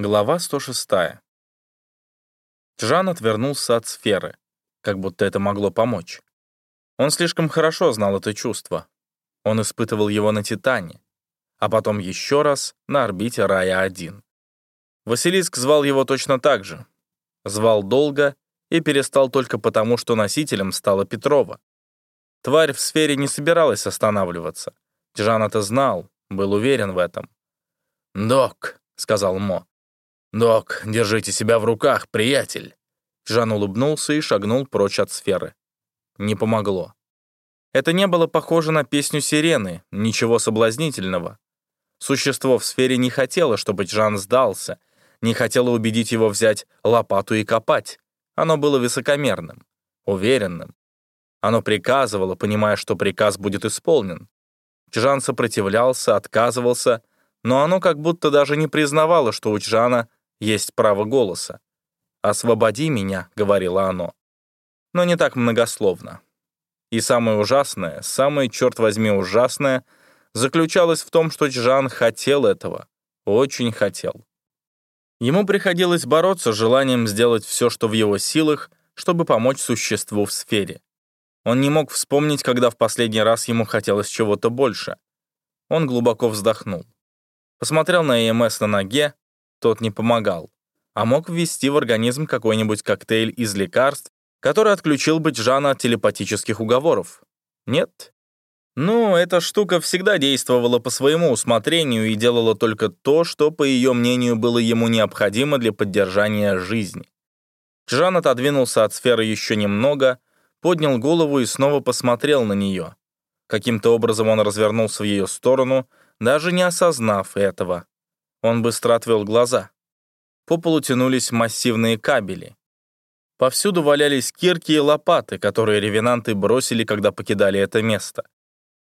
Глава 106. Джан отвернулся от сферы, как будто это могло помочь. Он слишком хорошо знал это чувство. Он испытывал его на Титане, а потом еще раз на орбите Рая-1. Василиск звал его точно так же. Звал долго и перестал только потому, что носителем стала Петрова. Тварь в сфере не собиралась останавливаться. Джан это знал, был уверен в этом. «Док», — сказал Мо, «Док, держите себя в руках, приятель!» Жан улыбнулся и шагнул прочь от сферы. Не помогло. Это не было похоже на песню сирены, ничего соблазнительного. Существо в сфере не хотело, чтобы Жан сдался, не хотело убедить его взять лопату и копать. Оно было высокомерным, уверенным. Оно приказывало, понимая, что приказ будет исполнен. Чжан сопротивлялся, отказывался, но оно как будто даже не признавало, что у Чжана есть право голоса. «Освободи меня», — говорило оно. Но не так многословно. И самое ужасное, самое, черт возьми, ужасное, заключалось в том, что Чжан хотел этого, очень хотел. Ему приходилось бороться с желанием сделать все, что в его силах, чтобы помочь существу в сфере. Он не мог вспомнить, когда в последний раз ему хотелось чего-то больше. Он глубоко вздохнул. Посмотрел на ЕМС на ноге, тот не помогал, а мог ввести в организм какой-нибудь коктейль из лекарств, который отключил бы Джана от телепатических уговоров. Нет? Ну, эта штука всегда действовала по своему усмотрению и делала только то, что, по ее мнению, было ему необходимо для поддержания жизни. Джан отодвинулся от сферы еще немного, поднял голову и снова посмотрел на нее. Каким-то образом он развернулся в ее сторону, даже не осознав этого. Он быстро отвел глаза. По полу тянулись массивные кабели. Повсюду валялись кирки и лопаты, которые ревенанты бросили, когда покидали это место.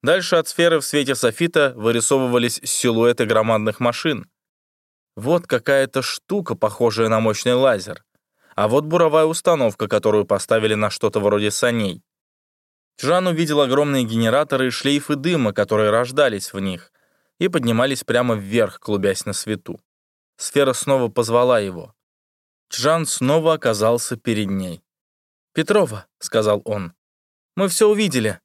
Дальше от сферы в свете софита вырисовывались силуэты громадных машин. Вот какая-то штука, похожая на мощный лазер. А вот буровая установка, которую поставили на что-то вроде саней. Жан увидел огромные генераторы и шлейфы дыма, которые рождались в них, и поднимались прямо вверх, клубясь на свету. Сфера снова позвала его. Чжан снова оказался перед ней. «Петрова», — сказал он, — «мы все увидели.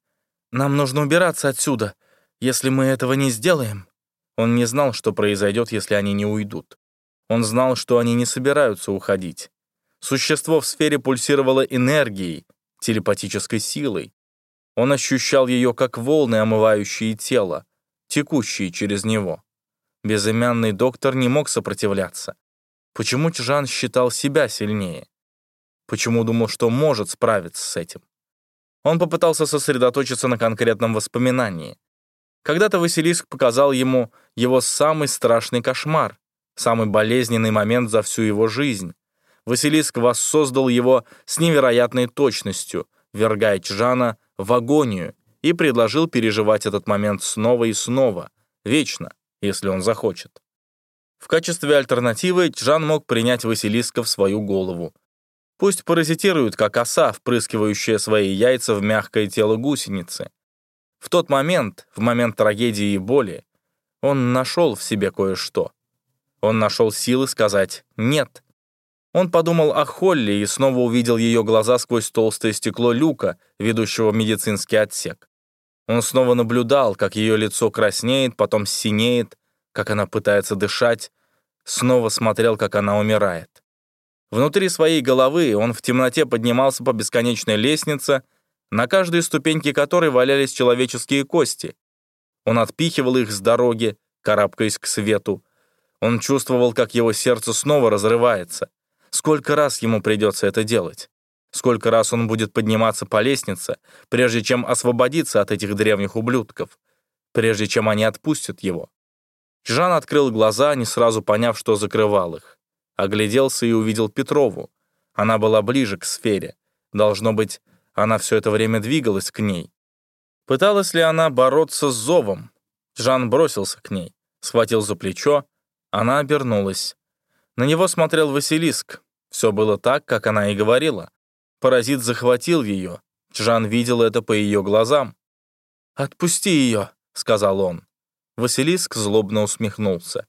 Нам нужно убираться отсюда. Если мы этого не сделаем...» Он не знал, что произойдет, если они не уйдут. Он знал, что они не собираются уходить. Существо в сфере пульсировало энергией, телепатической силой. Он ощущал ее как волны, омывающие тело текущие через него. Безымянный доктор не мог сопротивляться. Почему Чжан считал себя сильнее? Почему думал, что может справиться с этим? Он попытался сосредоточиться на конкретном воспоминании. Когда-то Василиск показал ему его самый страшный кошмар, самый болезненный момент за всю его жизнь. Василиск воссоздал его с невероятной точностью, вергая Чжана в агонию и предложил переживать этот момент снова и снова, вечно, если он захочет. В качестве альтернативы Чжан мог принять Василиска в свою голову. Пусть паразитирует, как оса, впрыскивающая свои яйца в мягкое тело гусеницы. В тот момент, в момент трагедии и боли, он нашел в себе кое-что. Он нашел силы сказать «нет». Он подумал о Холли и снова увидел ее глаза сквозь толстое стекло люка, ведущего в медицинский отсек. Он снова наблюдал, как ее лицо краснеет, потом синеет, как она пытается дышать, снова смотрел, как она умирает. Внутри своей головы он в темноте поднимался по бесконечной лестнице, на каждой ступеньке которой валялись человеческие кости. Он отпихивал их с дороги, карабкаясь к свету. Он чувствовал, как его сердце снова разрывается. Сколько раз ему придется это делать? Сколько раз он будет подниматься по лестнице, прежде чем освободиться от этих древних ублюдков, прежде чем они отпустят его. Жан открыл глаза, не сразу поняв, что закрывал их. Огляделся и увидел Петрову. Она была ближе к сфере. Должно быть, она все это время двигалась к ней. Пыталась ли она бороться с зовом? Жан бросился к ней, схватил за плечо. Она обернулась. На него смотрел Василиск. Все было так, как она и говорила. Паразит захватил ее. Чжан видел это по ее глазам. «Отпусти ее», — сказал он. Василиск злобно усмехнулся.